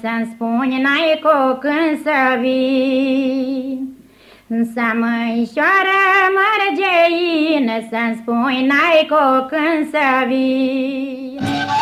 să-mi spuni n-ai cu când să vii. Să măișoară mărgeină, să-mi spui n-ai cu când să vii.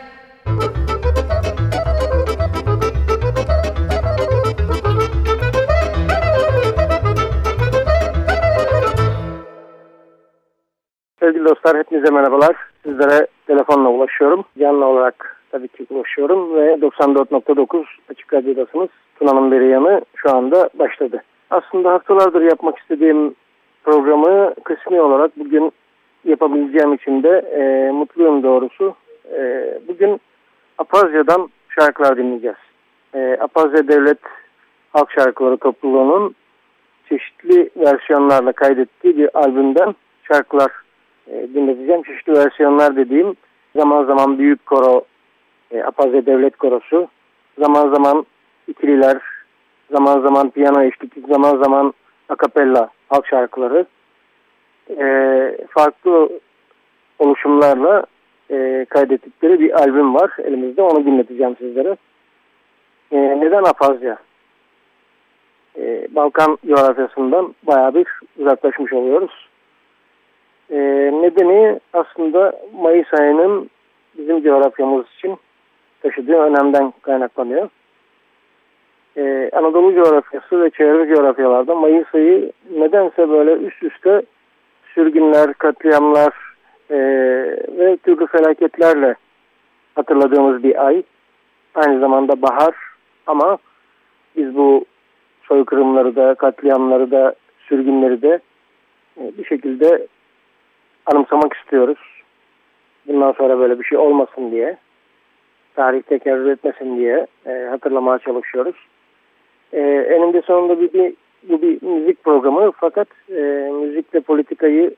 Sevgili dostlar hepinize merhabalar. Sizlere telefonla ulaşıyorum. Canlı olarak tabii ki ulaşıyorum ve 94.9 Açık Radyo'dasınız. Tuna'nın beri yanı şu anda başladı. Aslında haftalardır yapmak istediğim programı kısmi olarak bugün yapabileceğim için de e, mutluyum doğrusu. E, bugün Apazya'dan şarkılar dinleyeceğiz. E, Apazya Devlet Halk Şarkıları Topluluğu'nun çeşitli versiyonlarla kaydettiği bir albümden şarkılar e, dinleteceğim. Çeşitli versiyonlar dediğim zaman zaman büyük koro, e, Apazya Devlet Korosu, zaman zaman ikililer, zaman zaman piyano eşlik, zaman zaman akapella halk şarkıları. E, farklı oluşumlarla e, kaydettikleri bir albüm var elimizde. Onu dinleteceğim sizlere. E, neden Apazya? E, Balkan coğrafyasından bayağı bir uzaklaşmış oluyoruz. E, nedeni aslında Mayıs ayının bizim coğrafyamız için taşıdığı önemden kaynaklanıyor. E, Anadolu coğrafyası ve çevre coğrafyalarda Mayıs ayı nedense böyle üst üste sürgünler, katliamlar e, ve türlü felaketlerle hatırladığımız bir ay. Aynı zamanda bahar ama biz bu soykırımları da, katliamları da, sürgünleri de e, bir şekilde anımsamak istiyoruz. Bundan sonra böyle bir şey olmasın diye, tarih tekerrür etmesin diye e, hatırlamaya çalışıyoruz. E, eninde sonunda bir, bir, bu bir müzik programı fakat e, müzikle politikayı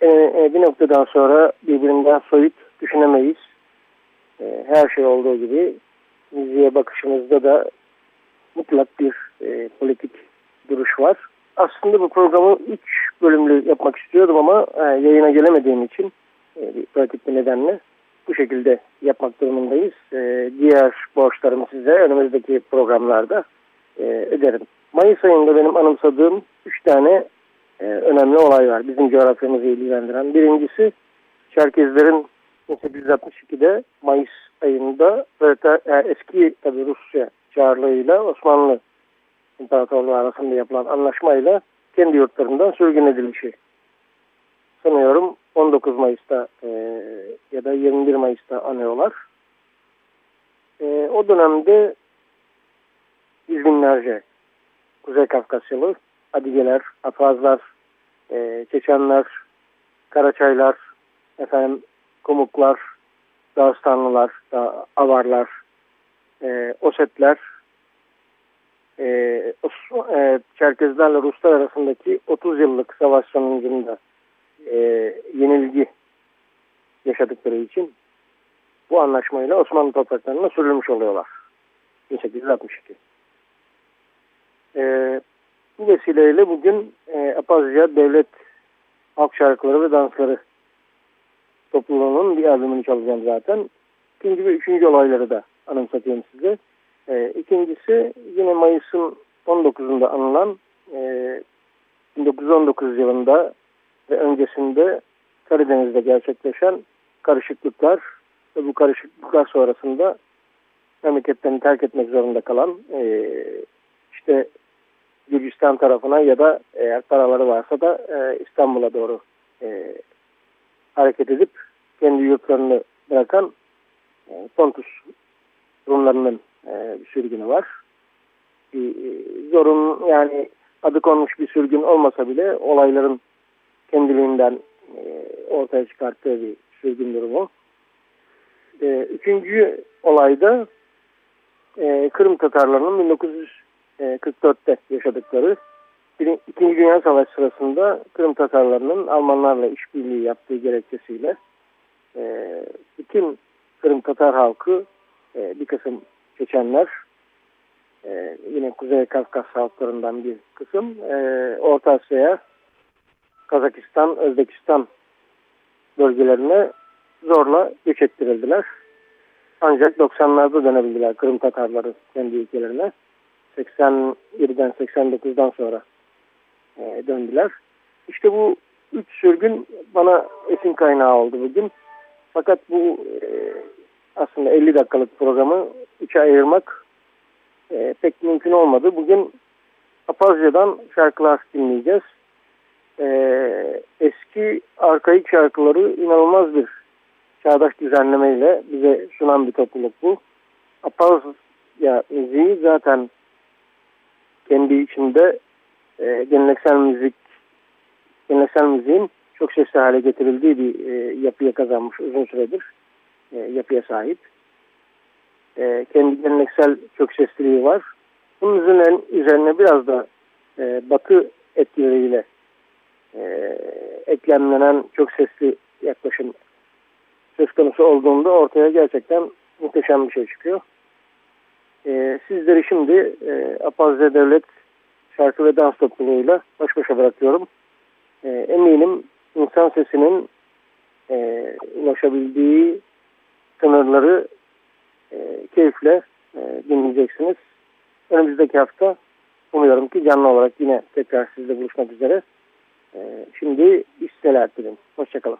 e, e, bir noktadan sonra birbirinden soyut düşünemeyiz. E, her şey olduğu gibi müziğe bakışımızda da mutlak bir e, politik duruş var. Aslında bu programı üç bölümlü yapmak istiyordum ama e, yayına gelemediğim için e, bir pratik bir nedenle bu şekilde yapmak durumundayız. E, diğer borçlarımı size önümüzdeki programlarda e, öderim. Mayıs ayında benim anımsadığım üç tane e, önemli olay var bizim coğrafyamızı ilgilendiren. Birincisi Çerkezlerin 1862'de Mayıs ayında e, eski tabi Rusya çağrılığıyla Osmanlı İmparatorluğu arasında yapılan anlaşmayla kendi yurtlarından sürgün edilişi. Sanıyorum 19 Mayıs'ta e, ya da 21 Mayıs'ta anıyorlar. E, o dönemde yüz binlerce Kuzey Kafkasyalı, Adigeler, Afazlar, e, Çeçenler, Karaçaylar, efendim Kumuklar, Dağıstanlılar, da, Avarlar, e, Osetler, e, e, Çerkezlerle Ruslar arasındaki 30 yıllık savaş sonucunda e, yenilgi yaşadıkları için bu anlaşmayla Osmanlı topraklarına sürülmüş oluyorlar. 1862. E, bu vesileyle bugün e, Apazya Devlet Halk Şarkıları ve Dansları topluluğunun bir albümünü çalacağım zaten. İkinci ve üçüncü olayları da anımsatayım size. E, ikincisi yine Mayıs'ın 19'unda anılan e, 1919 yılında ve öncesinde Karadeniz'de gerçekleşen karışıklıklar ve bu karışıklıklar sonrasında memleketlerini terk etmek zorunda kalan e, işte Gürcistan tarafına ya da eğer paraları varsa da e, İstanbul'a doğru e, hareket edip kendi yurtlarını bırakan e, Pontus Rumlarının e, bir sürgünü var. E, zorun yani adı konmuş bir sürgün olmasa bile olayların kendiliğinden e, ortaya çıkarttığı bir sürgün durumu. E, üçüncü olayda e, Kırım Tatarlarının 1944'te yaşadıkları İkinci Dünya Savaşı sırasında Kırım Tatarlarının Almanlarla işbirliği yaptığı gerekçesiyle e, bütün Kırım Tatar halkı e, bir kısım Çeçenler e, yine Kuzey Kafkas halklarından bir kısım e, Orta Asya'ya Kazakistan, Özbekistan bölgelerine zorla göç ettirildiler. Ancak 90'larda dönebildiler Kırım Tatarları kendi ülkelerine. 87'den 89'dan sonra e, döndüler. İşte bu üç sürgün bana esin kaynağı oldu bugün. Fakat bu e, aslında 50 dakikalık programı üçe ayırmak e, pek mümkün olmadı. Bugün Apazca'dan şarkılar dinleyeceğiz. E, eski arkaik şarkıları inanılmaz bir çağdaş düzenlemeyle bize sunan bir topluluk bu. Apazya müziği zaten kendi içinde e, geleneksel müzik geleneksel müziğin çok sesli hale getirildiği bir e, yapıya kazanmış uzun süredir e, yapıya sahip. E, kendi geleneksel çok sesliliği var. Bunun üzerine, üzerine biraz da e, batı etkileriyle e, eklemlenen çok sesli yaklaşım söz konusu olduğunda ortaya gerçekten muhteşem bir şey çıkıyor. E, sizleri şimdi e, Apazze Devlet şarkı ve dans topluluğuyla baş başa bırakıyorum. E, eminim insan sesinin e, ulaşabildiği sınırları e, keyifle e, dinleyeceksiniz. Önümüzdeki hafta umuyorum ki canlı olarak yine tekrar sizle buluşmak üzere. E, şimdi isteler dilerim. Hoşçakalın.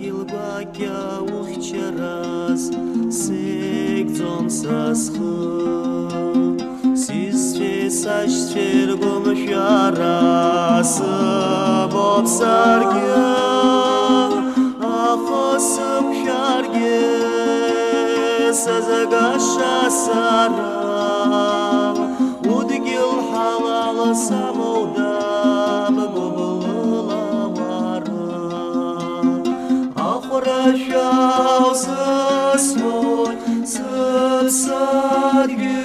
Gilbakja uhqeras Sekton sasxı Siz fesaş fer gomş yarası Bob sargı Axosım şargı Sazagaşa saram Udgil halalı samovda Zaśmiał ze słoń, ze sadgi,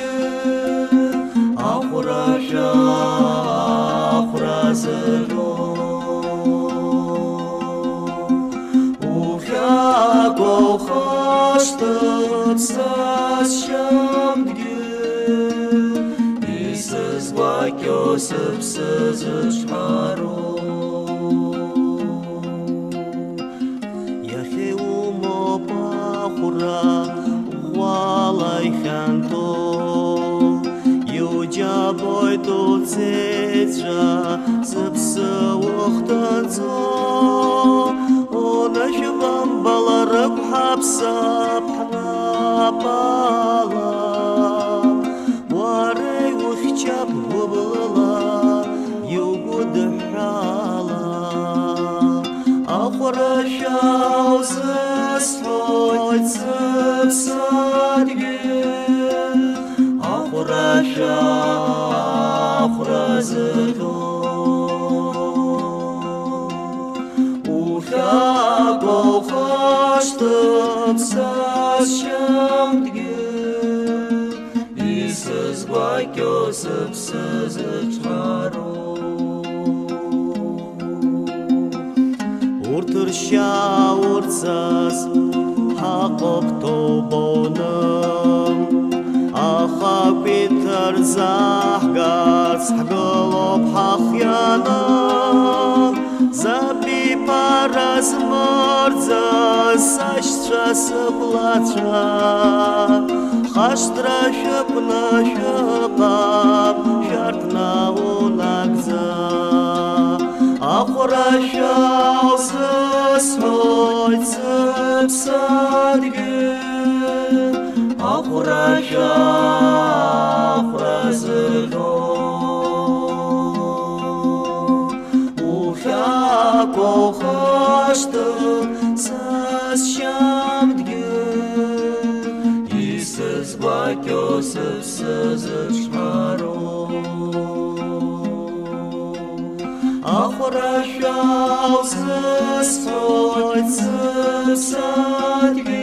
Ahura się, ahura zelo. Ufia go. zetja zepse uxtadzo Ona hibam balarab hapsa შაურცას ჰაყობთო ბონამ ახა პიტერ ზაჰგაც ჰგოლობ ჰახიანა ზაბი პარას მორძა საშტრას ბლაცა ხაშტრა შაპნა შაპაბ შარტნა უნაგზა. აყრაშავსა солнцем садге, Ахураша, ахуразыро. Уша похашты саз шамдге, Исіз бакесіп сызып охращался Господь с садьбе.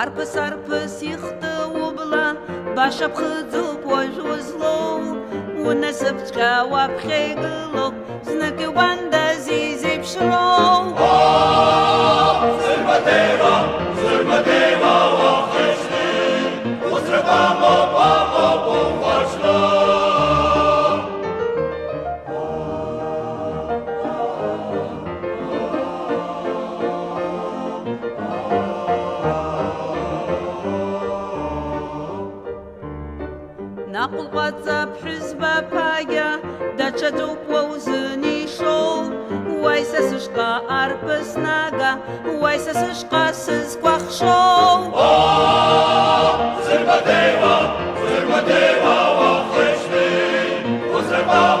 Арԥыс арԥыс ихты убла баша ԥхыӡуп уажә узлоу унасыԥҵәҟьа уаԥхьа игылоуп знык иубандаз изеиԥшроу наҟәылҟәаҵа ԥҳәызба ԥагьа даҽаӡоуп уа узынишоу уаи са сышҟа арԥыс нага уаи са сышҟа сызкәахшоу Varada deva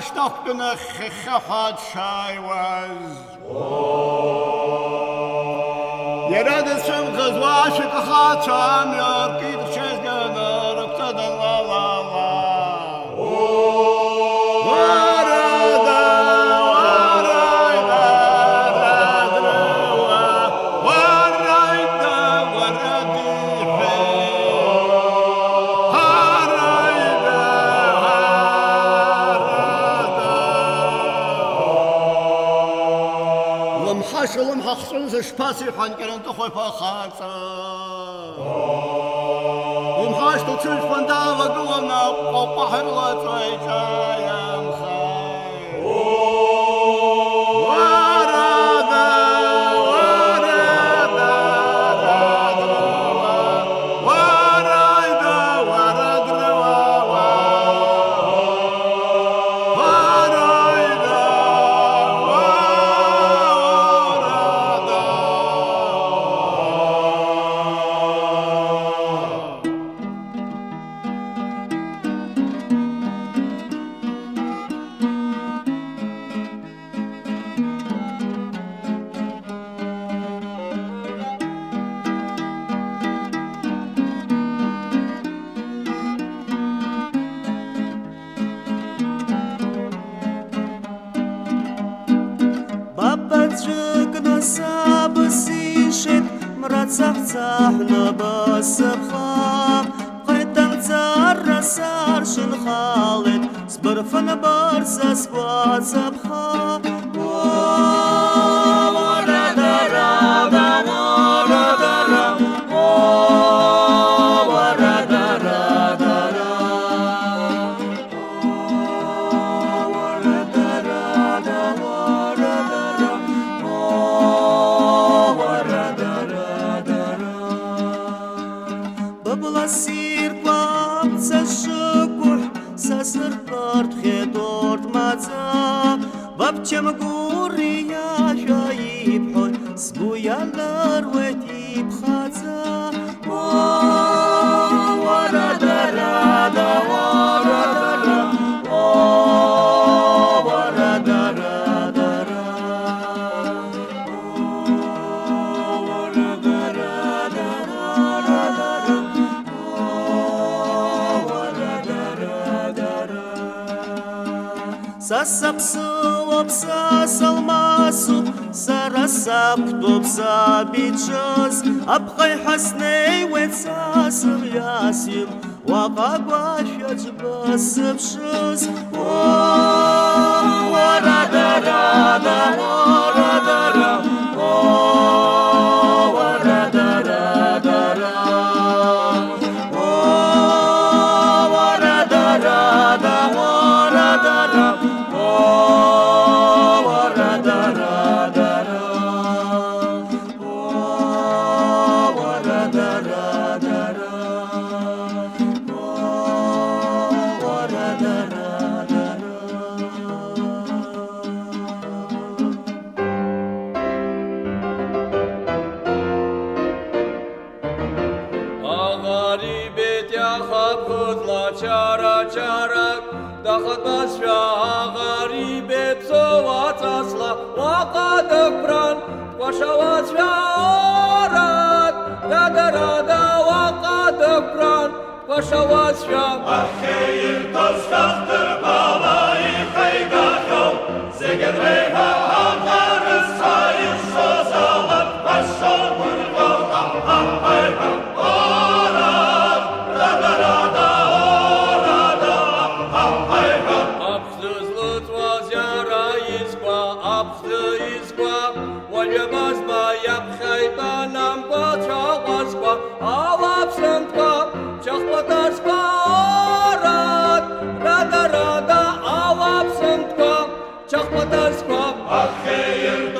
شنب سلم حشتاق بنا خخفات شايواز يراد السم لمحش لمحخصن زشباسي حان كرن تخوي فخاطا لمحش تتشوش فندا وقلنا وبحر لا تريجا يا مخاي სასაფსლობს ასალმასუ სარა საფთობს აბიჩას აფყაი ჰასნეი ვეცასრ იასილ ვაყაგვაშაც ბასებშს ვარადარადა ვო ogłaszała świat. Ach, hejir to świat drwała i hejga ją, zeger recha, a nary szajusz, szozała, wasza murwona, a hejga. Vader schrap. Ach, gij een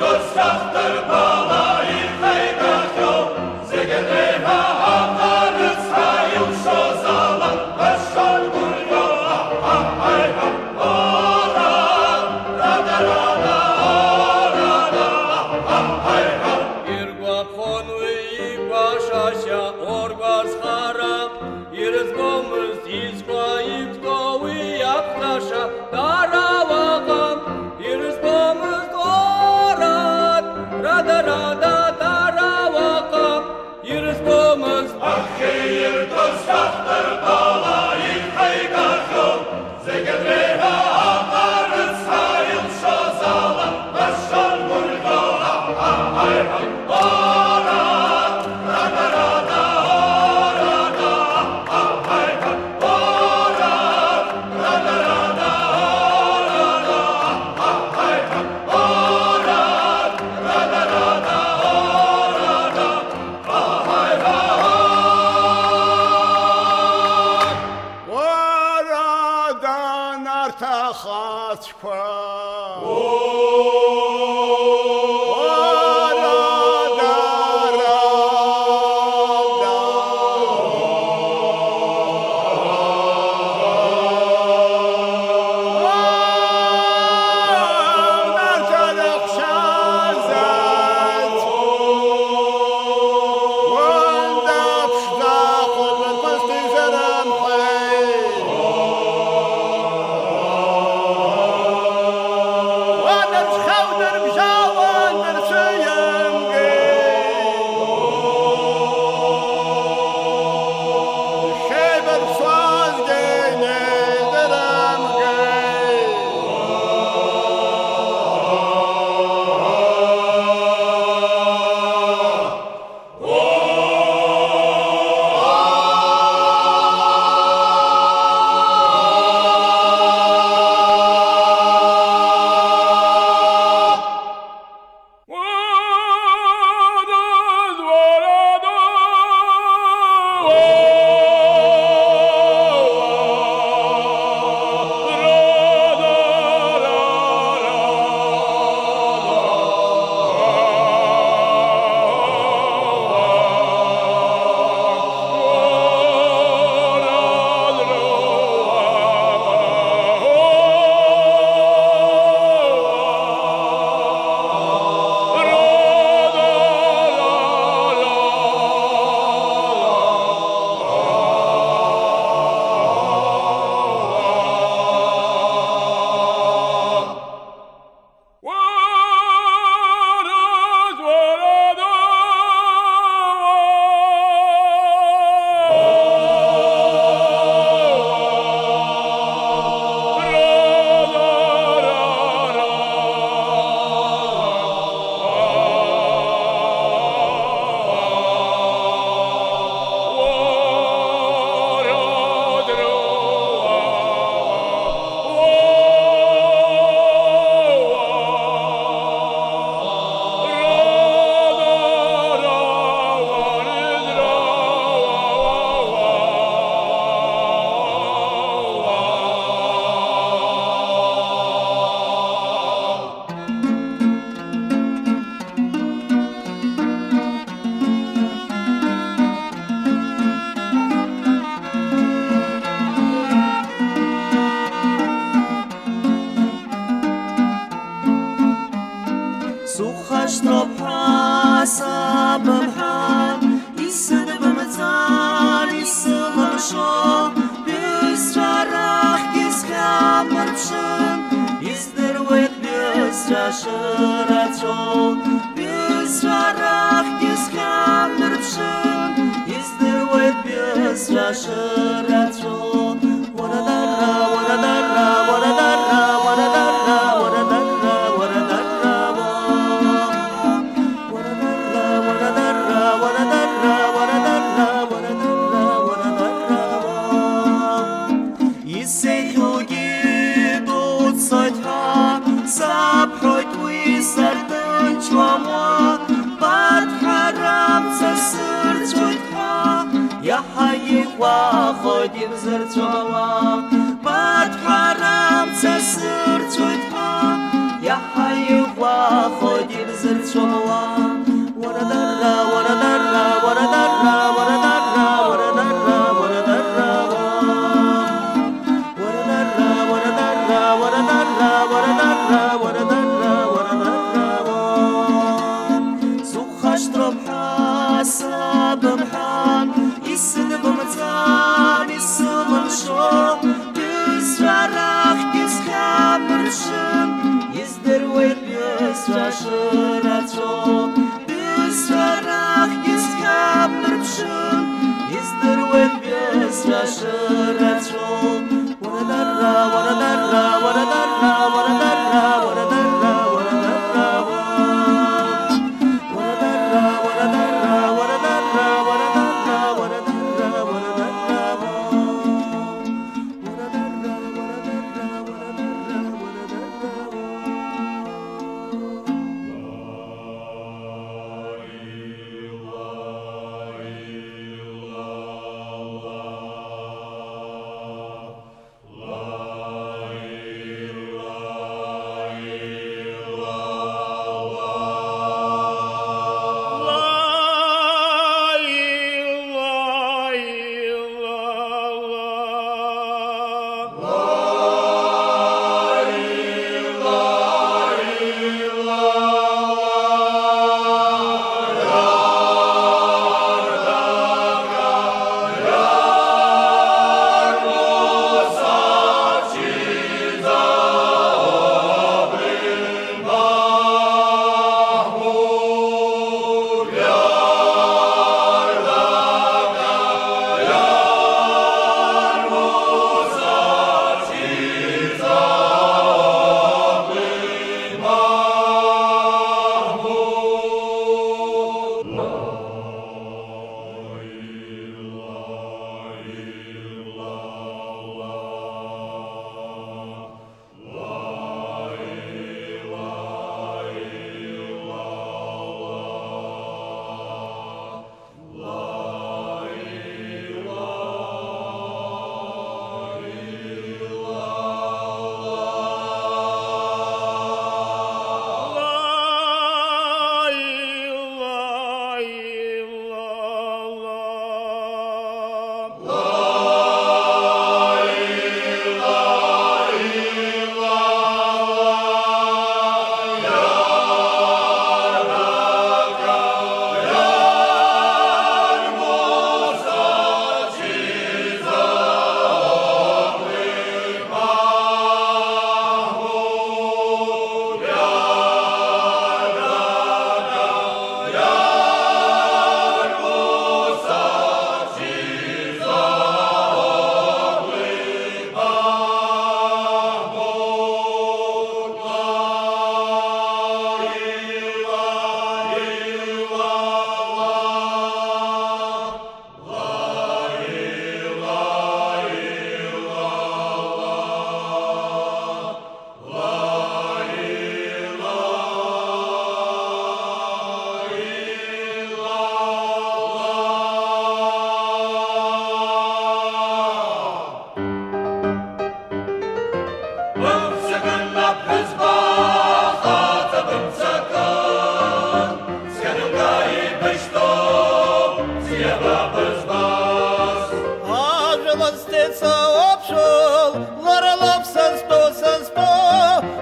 solteca opšol, lora lopsan sto san sto,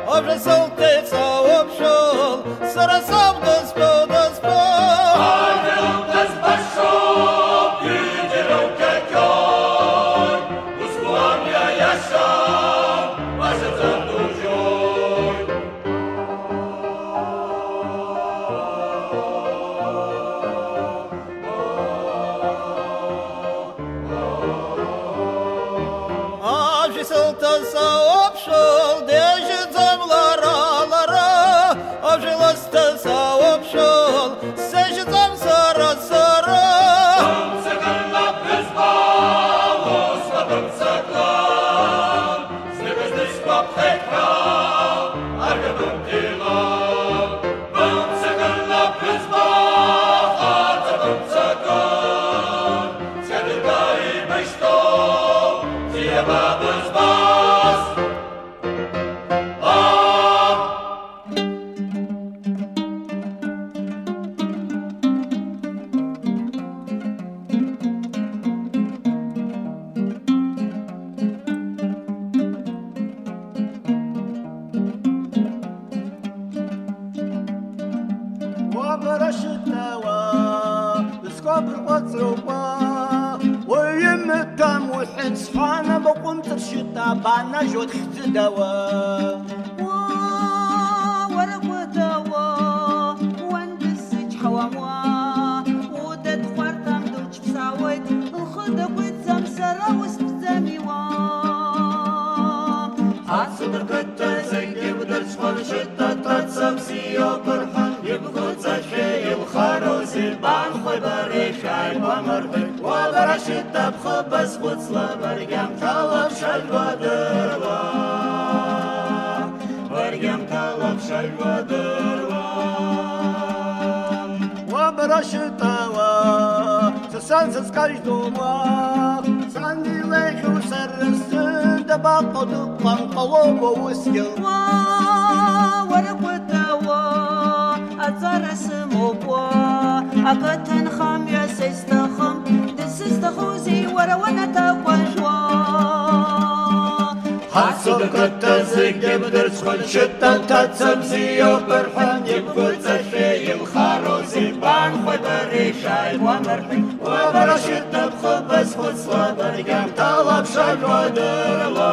obže solteca paraşütava Se sensiz kaçduma Sen dilek userrisi De bak odu pan kalobo uskilva Waragwatawa Azarası mobwa Akatan kham ya sestakham Desestakhuzi warawanata kwanjwa حسب كنت زيك بدرس خل شتا تتسمسي وبرحن يبقى زشي мешай мамыр Обара шитып хубыз худсла Біргем талап шагвадырла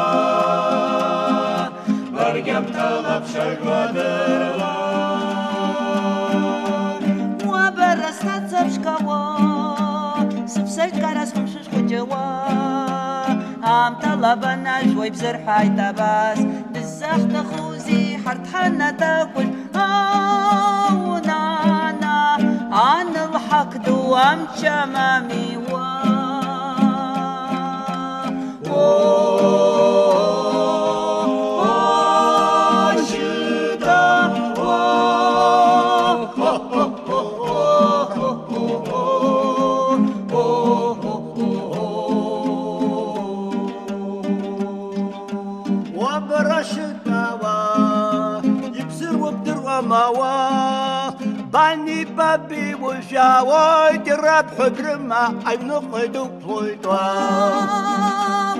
Біргем талап шагвадырла Обара стацап шкава Сыпсай карас хымшыш хучава Ам талабана жуай бзырхай табас Біззахта хузи хартхана такуль Ауна عن الحق دوام شمامي وبرشتوا شاويت الربح ما أي نقد بفويتوا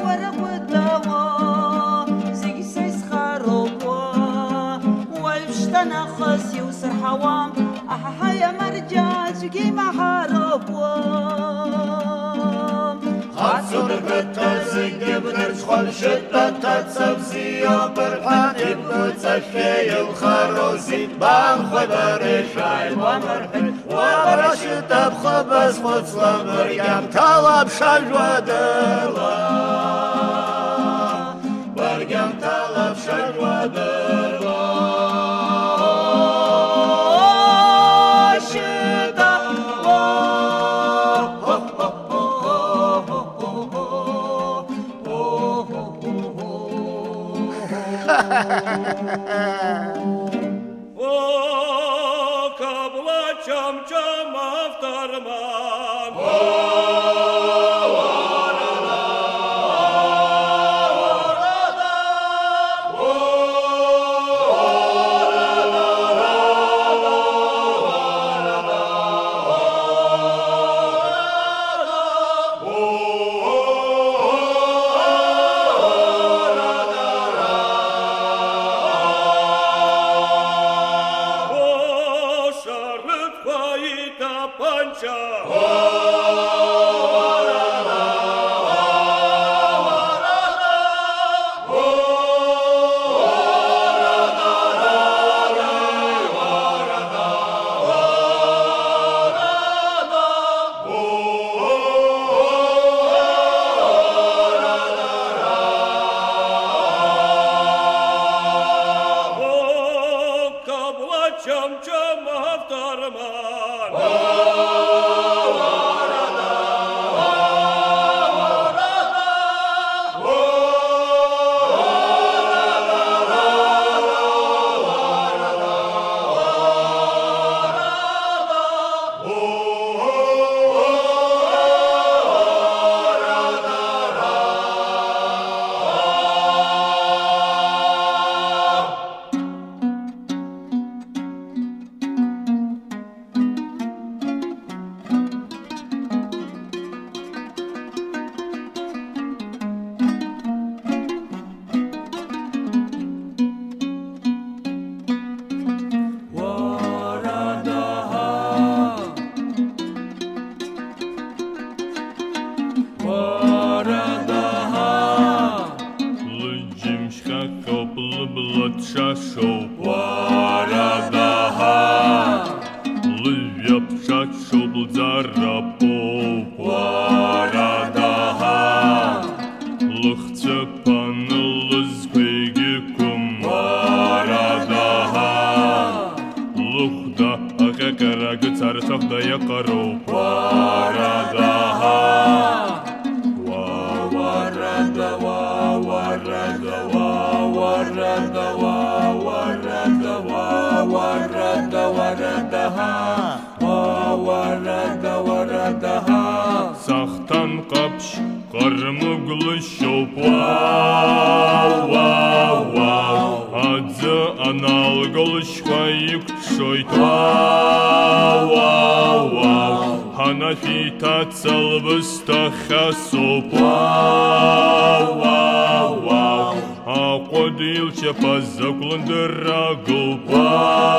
ورب الدواء زي سيس خروبوا والشتنا خسي وسرحوام أحا يا مرجاج كيما حاربوا აცურბეთა ზიგებნერ ხვალ შეტათა წავზიო პერფანებ წაშეილ ხაროზით ბანხვედარე შაიმანარხენ ვარაში დაბხაბას ხოცლამარ გამთავაბ შაჟვადალა fără de har. Lugim și ca coplă blăt și așa fără de har. Lugim și ca șoblă zară po fără de har. Lăhță panălă zbegi cum fără de har. Lăhda acă caragă țară sohda yaqaru anglišķu plāvā, atza analgališķu haikšoj plāvā, hanafītā celvista hasu plāvā, aquadilče pazaklundra gulpāvā.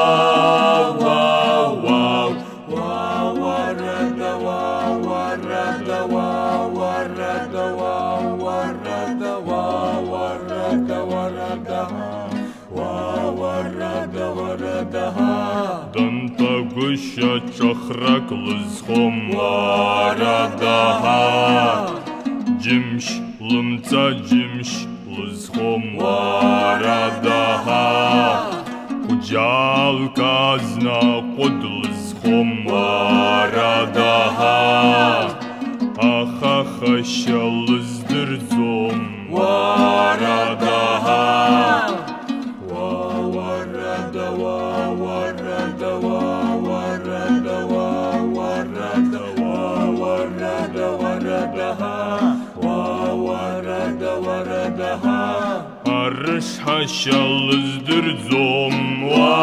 çalıştır zom va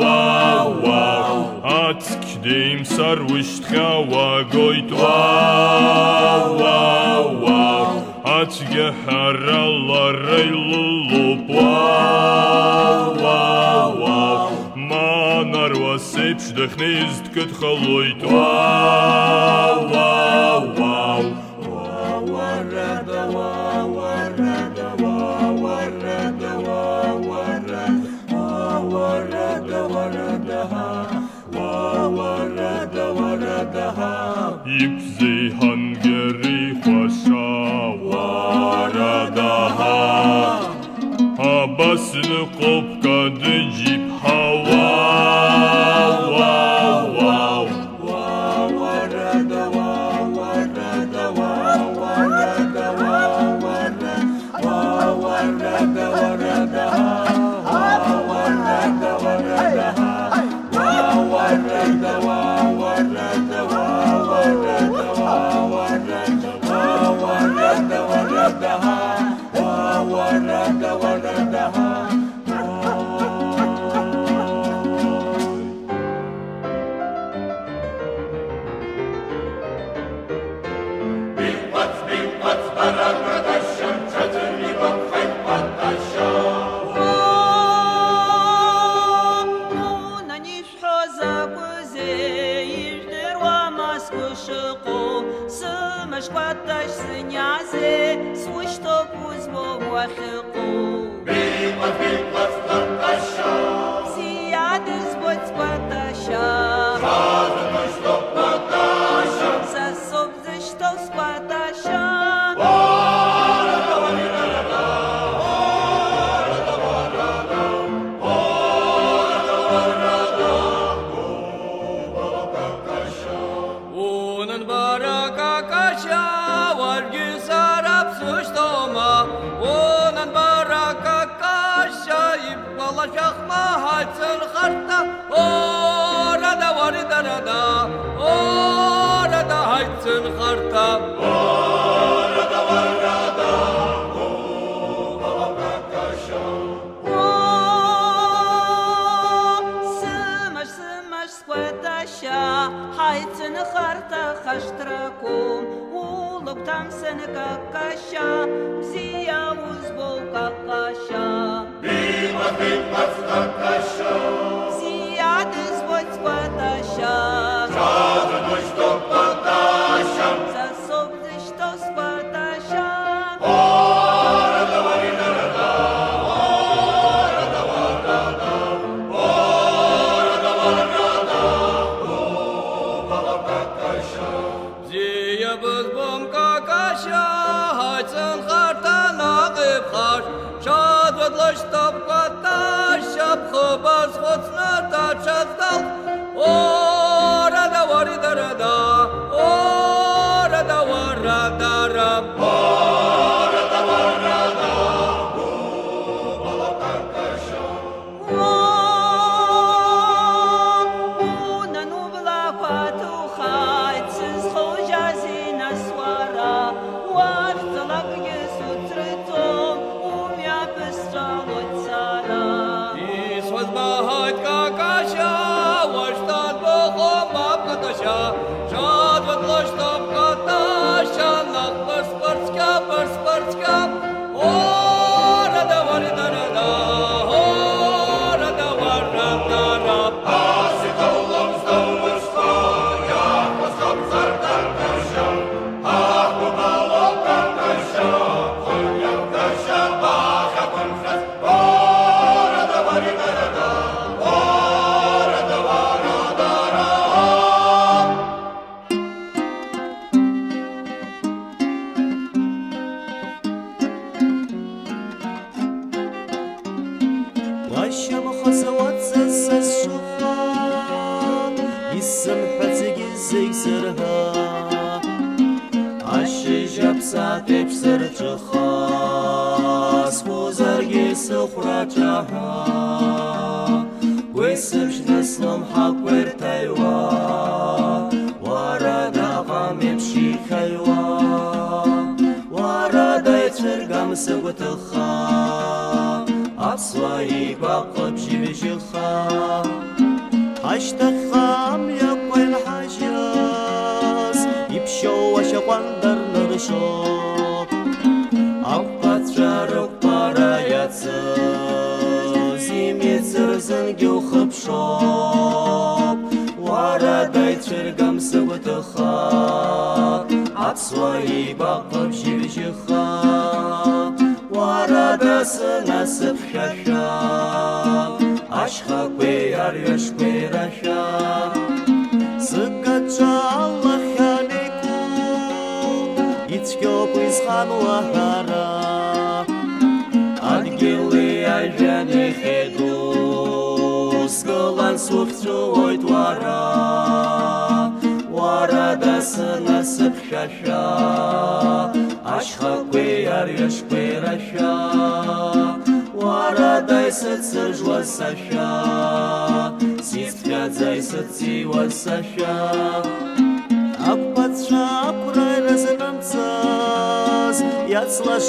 va va atskdim sarvışt hava goyt va va va atge harallar raylup va va va manar vasepş dehniz tkut khaloyt va va Hungary, Varşava, Varadaha Habasını koptu Зиядыз иппала шахма хачын харта. Орада варида рада, орада хачын харта. Сымаш, сымаш, скваташа, хайцын харта хаштраком, улук там сын какаша, зия узбол какаша. Ziyad is what's the.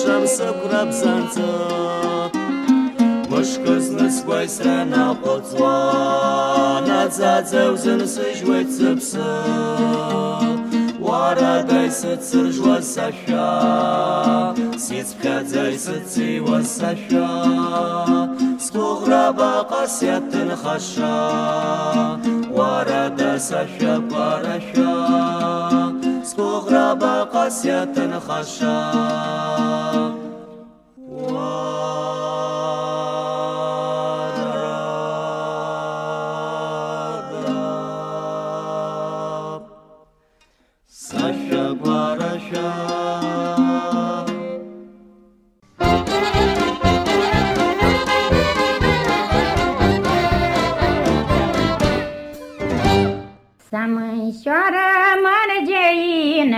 Яцлашам сыкрабзанца Мышкызны сквай срана потва Надзадзэузын сыжвай цыпсы Варадай сыцыжва саша Сицпхядзай сыцива саша Скуграба қасиаттын хаша Варада саша параша قاسية خشاق